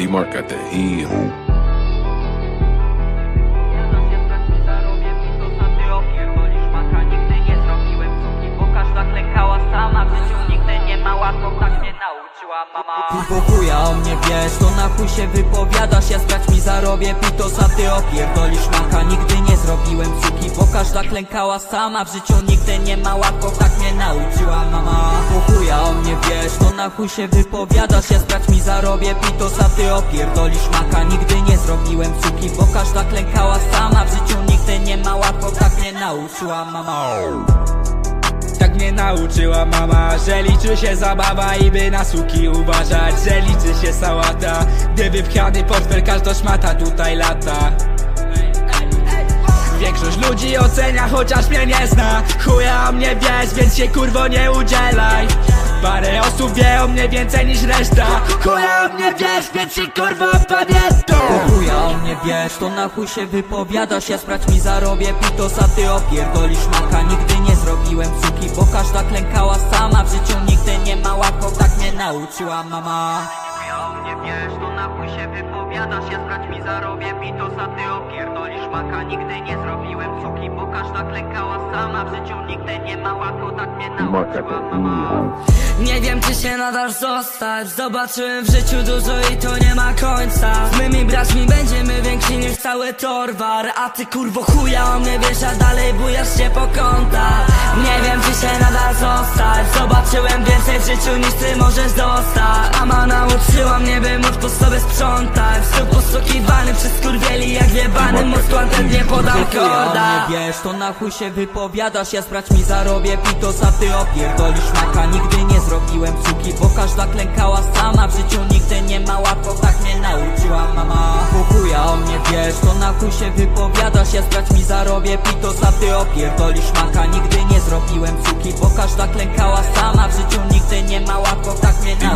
D-Mark got that ma łatwo, tak mnie nauczyła mama. Ty po chuja o mnie wiesz, to na chuj się wypowiadasz. Ja sprać mi zarobię pitosa, ty opierdolisz maka. Nigdy nie zrobiłem suki, bo każda klękała sama. W życiu nigdy nie ma łatwo, tak mnie nauczyła na chuj się wypowiadasz Ja sprać mi zarobię pitosa, ty opierdolisz maka Nigdy nie zrobiłem suki, bo każda klękała sama W życiu nigdy nie ma łatwo, tak mnie nauczyła mama. Tak mnie nauczyła mama, że liczy się zabawa i by na suki uważać Że liczy się sałata, gdy wypchany portfel każda szmata tutaj lata. Większość ludzi ocenia, chociaż mnie nie zna. Chuja mnie wiesz, więc się kurwo nie udzielaj Parę osób wie o mnie więcej niż reszta. Chuja o mnie wiesz, więc się kurwo pamiętam chuja o mnie wiesz, to na chuj się wypowiadasz. Ja sprać mi zarobię pitosa, ty opierdolisz maka. Nigdy nie zrobiłem suki, bo każda klękała sama. W życiu nigdy nie ma łatwo, tak mnie nauczyła mama. Chuja o mnie wiesz, to na chuj się wypowiadasz. Ja sprać mi zarobię pitosa, ty opierdolisz maka Nigdy nie zrobiłem suki, bo każda klękała sama W życiu nigdy nie ma łatwo, tak mnie nauczyła mama. Nie wiem czy się nadasz zostać. Zobaczyłem w życiu dużo i to nie ma końca. Z mymi braćmi będziemy więksi niż cały Torwar. A ty kurwo chuja o mnie wiesz, a dalej bujasz się po kątach. Nie wiem czy się nadasz zostać. Zobaczyłem więcej w życiu niż ty możesz dostać. Mama nauczyła mnie by móc po sobie sprzątać. Wśród poszukiwany przez kurwieli wiebany Mózg nie o korda. wiesz, to na chuj się wypowiadasz Ja sprać mi zarobię pitosa, ty opierdolisz maka. Nigdy nie zrobiłem suki, bo każda klękała sama. W życiu nigdy nie ma łatwo, tak mnie nauczyła mama. Po chuja o mnie wiesz, to na chuj się wypowiadasz Ja sprać mi zarobię pitosa, ty opierdolisz maka. Nigdy nie zrobiłem suki, bo każda klękała sama. W życiu nigdy nie ma łatwo, tak mnie nauczyła.